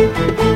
you